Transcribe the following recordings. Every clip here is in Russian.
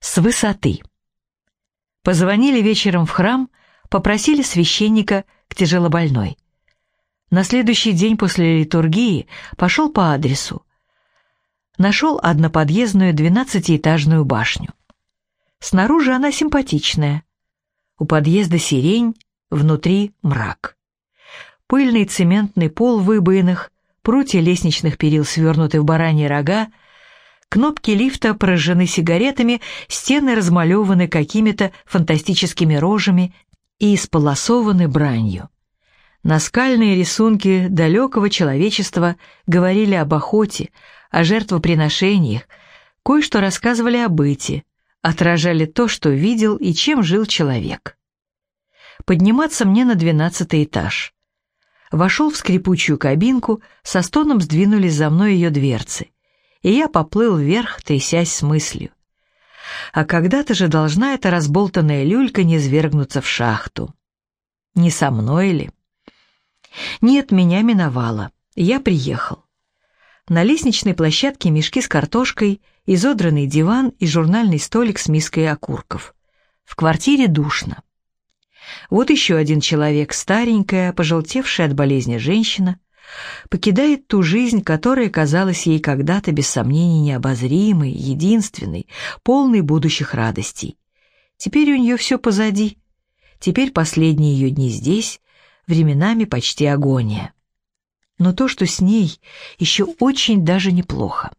С высоты. Позвонили вечером в храм, попросили священника к тяжелобольной. На следующий день после литургии пошел по адресу. Нашел одноподъездную двенадцатиэтажную башню. Снаружи она симпатичная. У подъезда сирень, внутри мрак. Пыльный цементный пол в выбоинах, прутья лестничных перил свернуты в бараньи рога, кнопки лифта поражены сигаретами, стены размалеваны какими-то фантастическими рожами и исполосованы бранью. Наскальные рисунки далекого человечества говорили об охоте, о жертвоприношениях, кое-что рассказывали о быте, отражали то, что видел и чем жил человек. Подниматься мне на двенадцатый этаж. Вошел в скрипучую кабинку, со стоном сдвинулись за мной ее дверцы, и я поплыл вверх, трясясь с мыслью. А когда-то же должна эта разболтанная люлька не свергнуться в шахту. Не со мной ли? Нет, меня миновало. Я приехал. На лестничной площадке мешки с картошкой, изодранный диван и журнальный столик с миской окурков. В квартире душно. Вот еще один человек, старенькая, пожелтевшая от болезни женщина, покидает ту жизнь, которая казалась ей когда-то без сомнений необозримой, единственной, полной будущих радостей. Теперь у нее все позади. Теперь последние ее дни здесь, временами почти агония. Но то, что с ней, еще очень даже неплохо.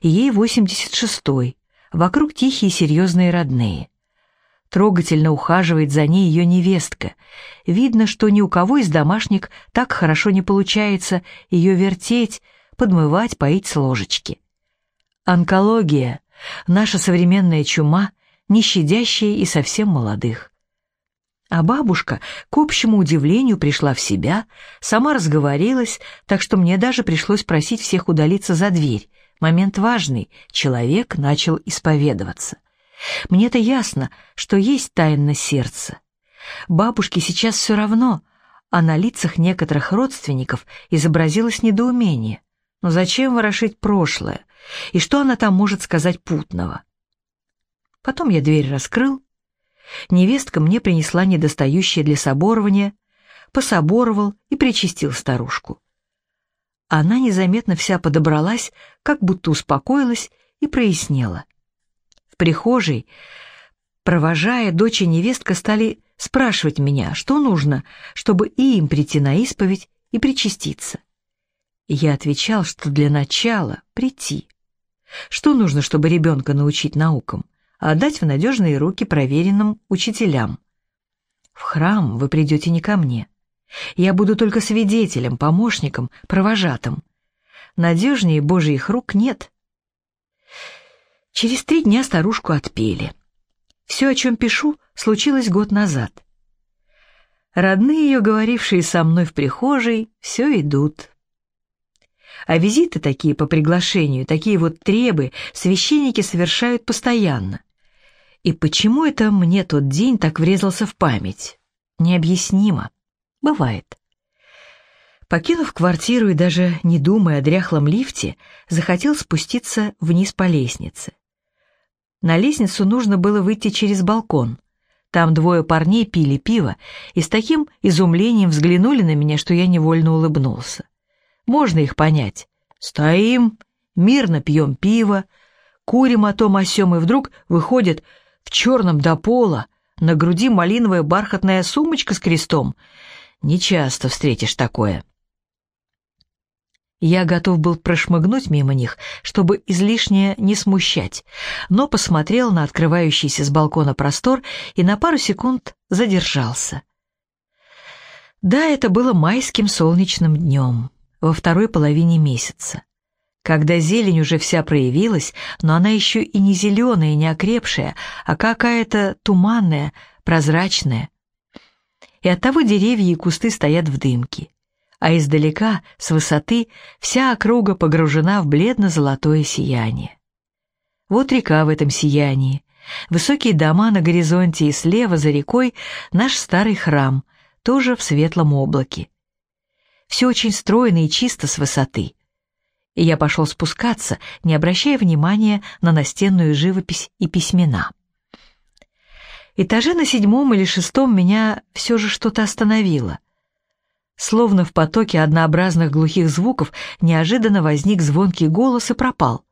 Ей 86-й, вокруг тихие серьезные родные. Трогательно ухаживает за ней ее невестка. Видно, что ни у кого из домашних так хорошо не получается ее вертеть, подмывать, поить с ложечки. Онкология, наша современная чума, не щадящая и совсем молодых. А бабушка, к общему удивлению, пришла в себя, сама разговорилась, так что мне даже пришлось просить всех удалиться за дверь. Момент важный, человек начал исповедоваться. Мне-то ясно, что есть тайна сердца. Бабушке сейчас все равно, а на лицах некоторых родственников изобразилось недоумение. Но зачем ворошить прошлое? И что она там может сказать путного? Потом я дверь раскрыл. Невестка мне принесла недостающее для соборования, пособоровал и причастил старушку. Она незаметно вся подобралась, как будто успокоилась и прояснела — прихожей, провожая, дочь и невестка стали спрашивать меня, что нужно, чтобы и им прийти на исповедь и причаститься. Я отвечал, что для начала прийти. Что нужно, чтобы ребенка научить наукам? А отдать в надежные руки проверенным учителям. В храм вы придете не ко мне. Я буду только свидетелем, помощником, провожатым. Надежнее Божьих рук нет. Через три дня старушку отпели. Все, о чем пишу, случилось год назад. Родные ее, говорившие со мной в прихожей, все идут. А визиты такие по приглашению, такие вот требы, священники совершают постоянно. И почему это мне тот день так врезался в память? Необъяснимо. Бывает. Покинув квартиру и даже не думая о дряхлом лифте, захотел спуститься вниз по лестнице. На лестницу нужно было выйти через балкон. Там двое парней пили пиво и с таким изумлением взглянули на меня, что я невольно улыбнулся. Можно их понять. Стоим, мирно пьем пиво, курим о том о сём, и вдруг выходит в черном до пола, на груди малиновая бархатная сумочка с крестом. Нечасто встретишь такое. Я готов был прошмыгнуть мимо них, чтобы излишне не смущать, но посмотрел на открывающийся с балкона простор и на пару секунд задержался. Да, это было майским солнечным днем, во второй половине месяца, когда зелень уже вся проявилась, но она еще и не зеленая, не окрепшая, а какая-то туманная, прозрачная. И оттого деревья и кусты стоят в дымке а издалека, с высоты, вся округа погружена в бледно-золотое сияние. Вот река в этом сиянии, высокие дома на горизонте и слева за рекой наш старый храм, тоже в светлом облаке. Все очень стройно и чисто с высоты. и я пошел спускаться, не обращая внимания на настенную живопись и письмена. Этаже на седьмом или шестом меня все же что-то остановило. Словно в потоке однообразных глухих звуков неожиданно возник звонкий голос и пропал.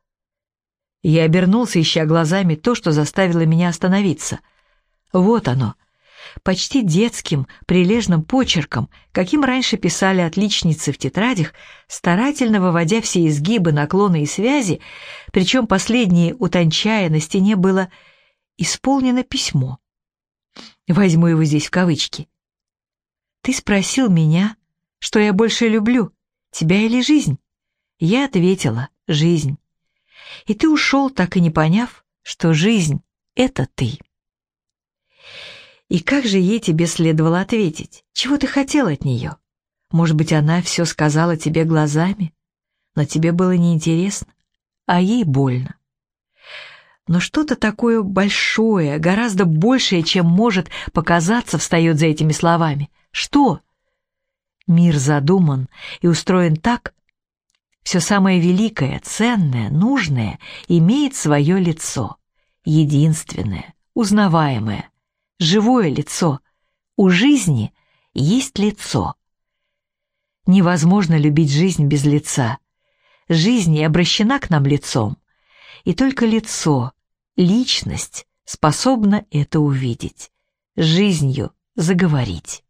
Я обернулся, ища глазами то, что заставило меня остановиться. Вот оно, почти детским, прилежным почерком, каким раньше писали отличницы в тетрадях, старательно выводя все изгибы, наклоны и связи, причем последние, утончая, на стене было «исполнено письмо». Возьму его здесь в кавычки. «Ты спросил меня, что я больше люблю, тебя или жизнь?» Я ответила «жизнь». И ты ушел, так и не поняв, что жизнь — это ты. И как же ей тебе следовало ответить? Чего ты хотел от нее? Может быть, она все сказала тебе глазами, но тебе было неинтересно, а ей больно. Но что-то такое большое, гораздо большее, чем может показаться, встает за этими словами. Что? Мир задуман и устроен так, все самое великое, ценное, нужное имеет свое лицо, единственное, узнаваемое, живое лицо. У жизни есть лицо. Невозможно любить жизнь без лица. Жизнь обращена к нам лицом, и только лицо, личность способна это увидеть, жизнью заговорить.